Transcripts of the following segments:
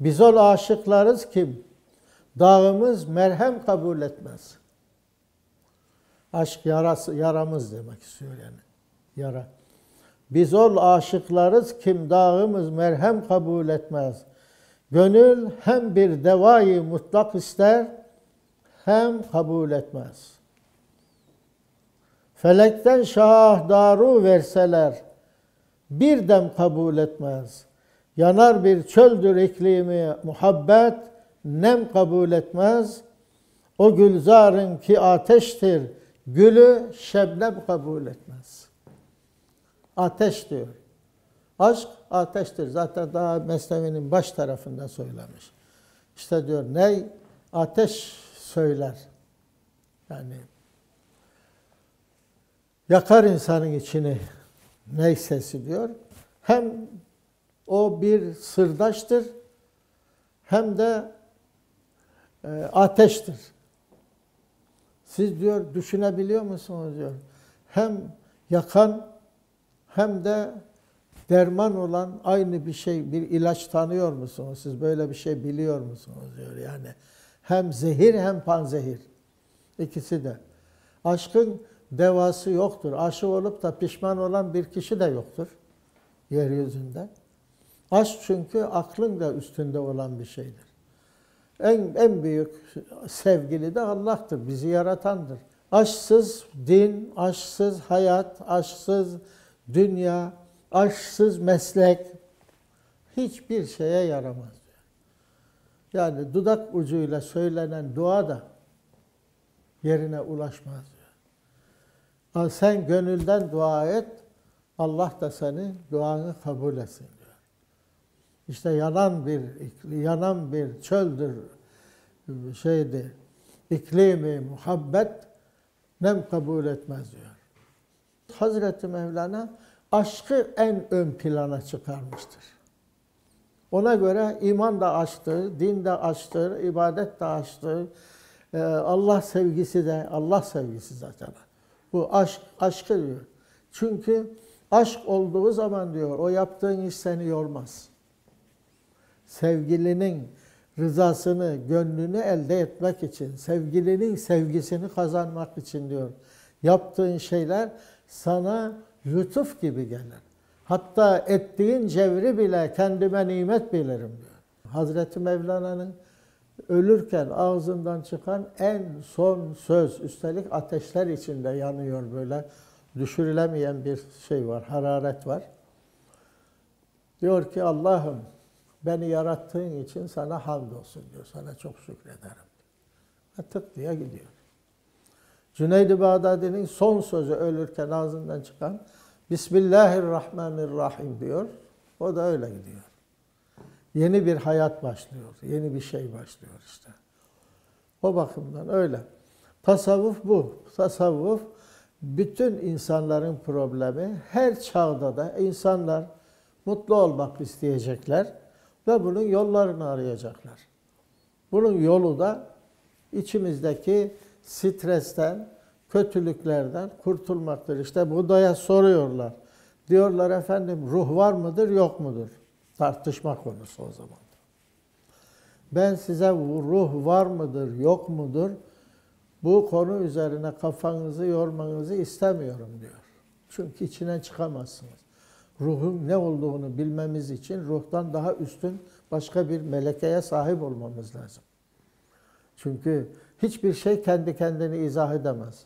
Biz ol aşıklarız kim? Dağımız merhem kabul etmez. Aşk yarası, yaramız demek istiyor yani. Yara. Biz ol aşıklarız kim dağımız merhem kabul etmez. Gönül hem bir devayı mutlak ister hem kabul etmez. Felekten şah daru verseler bir dem kabul etmez. Yanar bir çöldür iklimi muhabbet nem kabul etmez. O gülzarın ki ateştir gülü şebnem kabul etmez. Ateş diyor. Aşk ateştir. Zaten daha Mesnevi'nin baş tarafında söylemiş. İşte diyor ne ateş söyler. Yani yakar insanın içini ney sesi diyor. Hem o bir sırdaştır hem de e, ateştir. Siz diyor düşünebiliyor musunuz diyor. Hem yakan hem de derman olan aynı bir şey, bir ilaç tanıyor musunuz? Siz böyle bir şey biliyor musunuz diyor yani. Hem zehir hem panzehir. İkisi de. Aşkın devası yoktur. Aşık olup da pişman olan bir kişi de yoktur yeryüzünde. Aşk çünkü aklın da üstünde olan bir şeydir. En, en büyük sevgili de Allah'tır, bizi yaratandır. Aşksız din, aşksız hayat, aşksız dünya, aşksız meslek hiçbir şeye yaramaz. Yani dudak ucuyla söylenen dua da yerine ulaşmaz. Sen gönülden dua et, Allah da seni duanı kabul etsin. İşte yanan bir yanan bir çöldür şeydi. İklimi muhabbet nem kabul etmez diyor. Hazreti Mevlana aşkı en ön plana çıkarmıştır. Ona göre iman da aşktır, din de aşktır, ibadet de aşktır. Ee, Allah sevgisi de Allah sevgisi zaten. Bu aşk, aşkı diyor. Çünkü aşk olduğu zaman diyor o yaptığın iş seni yormaz. Sevgilinin rızasını, gönlünü elde etmek için, sevgilinin sevgisini kazanmak için diyor. Yaptığın şeyler sana lütuf gibi gelir. Hatta ettiğin cevri bile kendime nimet bilirim diyor. Hazreti Mevlana'nın ölürken ağzından çıkan en son söz, üstelik ateşler içinde yanıyor böyle düşürülemeyen bir şey var, hararet var. Diyor ki Allah'ım beni yarattığın için sana hamdolsun diyor. Sana çok şükrederim. Ve tık diye gidiyor. Cüneyd-i Bağdadi'nin son sözü ölürken ağzından çıkan Bismillahirrahmanirrahim diyor. O da öyle gidiyor. Yeni bir hayat başlıyor. Yeni bir şey başlıyor işte. O bakımdan öyle. Tasavvuf bu. Tasavvuf bütün insanların problemi. Her çağda da insanlar mutlu olmak isteyecekler ve bunun yollarını arayacaklar. Bunun yolu da içimizdeki stresten, kötülüklerden kurtulmaktır. İşte Buda'ya soruyorlar. Diyorlar efendim ruh var mıdır yok mudur? Tartışma konusu o zaman. Ben size ruh var mıdır yok mudur? Bu konu üzerine kafanızı yormanızı istemiyorum diyor. Çünkü içine çıkamazsınız. Ruhun ne olduğunu bilmemiz için ruhtan daha üstün başka bir melekeye sahip olmamız lazım. Çünkü hiçbir şey kendi kendini izah edemez.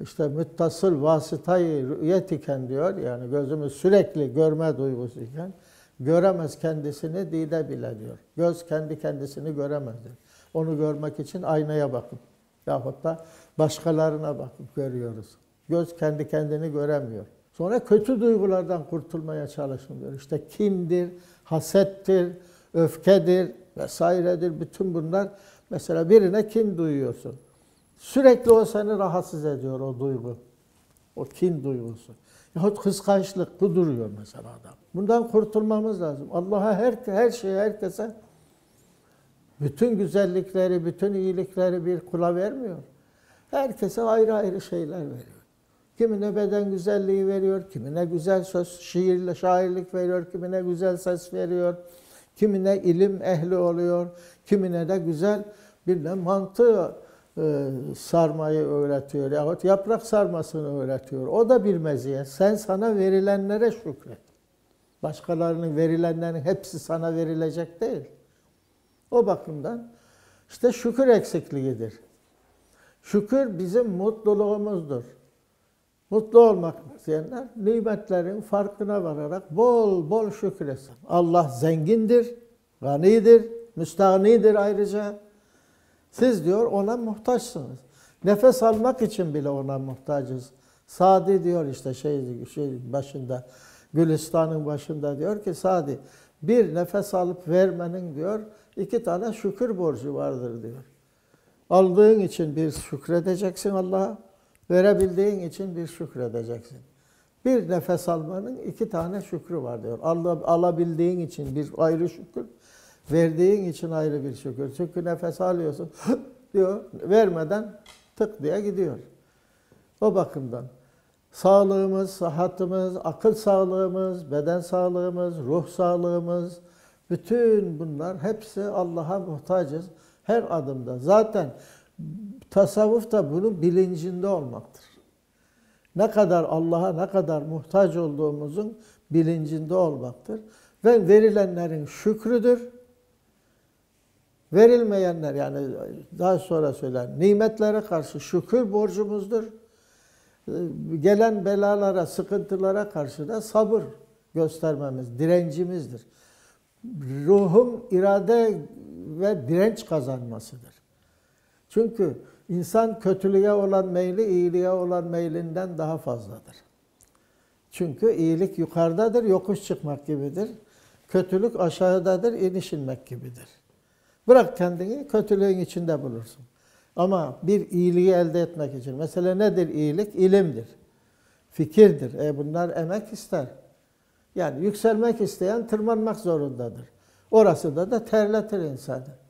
İşte müttasıl vasıtayı rüyet iken diyor, yani gözümüz sürekli görme duygusu iken, göremez kendisini dide bile diyor. Göz kendi kendisini göremez diyor. Onu görmek için aynaya bakıp yahut da başkalarına bakıp görüyoruz. Göz kendi kendini göremiyor. Sonra kötü duygulardan kurtulmaya çalışın diyor. İşte kindir, hasettir, öfkedir vesairedir. Bütün bunlar mesela birine kin duyuyorsun. Sürekli o seni rahatsız ediyor o duygu. O kin duygusu. Yahut kıskançlık bu duruyor mesela adam. Bundan kurtulmamız lazım. Allah'a her, her şeyi herkese bütün güzellikleri, bütün iyilikleri bir kula vermiyor. Herkese ayrı ayrı şeyler veriyor. Kimine beden güzelliği veriyor, kimine güzel söz, şiirle şairlik veriyor, kimine güzel ses veriyor, Kimine ilim ehli oluyor, kimine de güzel bir de mantı e, sarmayı öğretiyor yahut yaprak sarmasını öğretiyor. O da bir meziyet. Sen sana verilenlere şükret. Başkalarının verilenlerin hepsi sana verilecek değil. O bakımdan işte şükür eksikliğidir. Şükür bizim mutluluğumuzdur. Mutlu olmak isteyenler nimetlerin farkına vararak bol bol şükretsin. Allah zengindir, ganidir, müstahnidir ayrıca. Siz diyor ona muhtaçsınız. Nefes almak için bile ona muhtacız. Sadi diyor işte şey, şey başında, Gülistan'ın başında diyor ki Sadi bir nefes alıp vermenin diyor iki tane şükür borcu vardır diyor. Aldığın için bir şükredeceksin Allah'a, verebildiğin için bir şükredeceksin. Bir nefes almanın iki tane şükrü var diyor. Alabildiğin için bir ayrı şükür, verdiğin için ayrı bir şükür. Çünkü nefes alıyorsun diyor, vermeden tık diye gidiyor. O bakımdan sağlığımız, sıhhatimiz, akıl sağlığımız, beden sağlığımız, ruh sağlığımız, bütün bunlar hepsi Allah'a muhtacız her adımda. Zaten tasavvuf da bunun bilincinde olmaktır. Ne kadar Allah'a ne kadar muhtaç olduğumuzun bilincinde olmaktır. Ve verilenlerin şükrüdür. Verilmeyenler yani daha sonra söyler nimetlere karşı şükür borcumuzdur. Gelen belalara, sıkıntılara karşı da sabır göstermemiz, direncimizdir. Ruhun irade ve direnç kazanmasıdır. Çünkü insan kötülüğe olan meyli iyiliğe olan meylinden daha fazladır. Çünkü iyilik yukarıdadır, yokuş çıkmak gibidir. Kötülük aşağıdadır, iniş inmek gibidir. Bırak kendini kötülüğün içinde bulursun. Ama bir iyiliği elde etmek için. Mesela nedir iyilik? İlimdir. Fikirdir. E bunlar emek ister. Yani yükselmek isteyen tırmanmak zorundadır. Orası da da terletir insanı.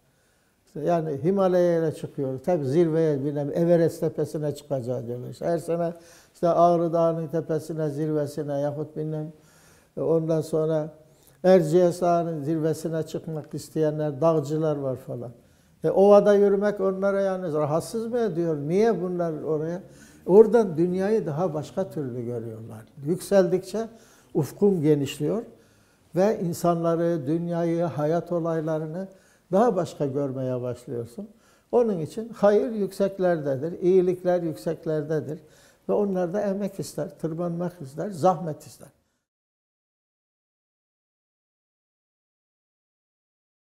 Yani Himalaya'ya çıkıyor. Tabi zirveye bilmem Everest tepesine çıkacağı diyorlar. Her sene işte Ağrı Dağı'nın tepesine, zirvesine yahut bilmem ondan sonra Erciyes Dağı'nın zirvesine çıkmak isteyenler, dağcılar var falan. E, ovada yürümek onlara yani rahatsız mı ediyor? Niye bunlar oraya? Oradan dünyayı daha başka türlü görüyorlar. Yükseldikçe ufkun genişliyor ve insanları, dünyayı, hayat olaylarını daha başka görmeye başlıyorsun. Onun için hayır yükseklerdedir, iyilikler yükseklerdedir ve onlar da emek ister, tırmanmak ister, zahmet ister.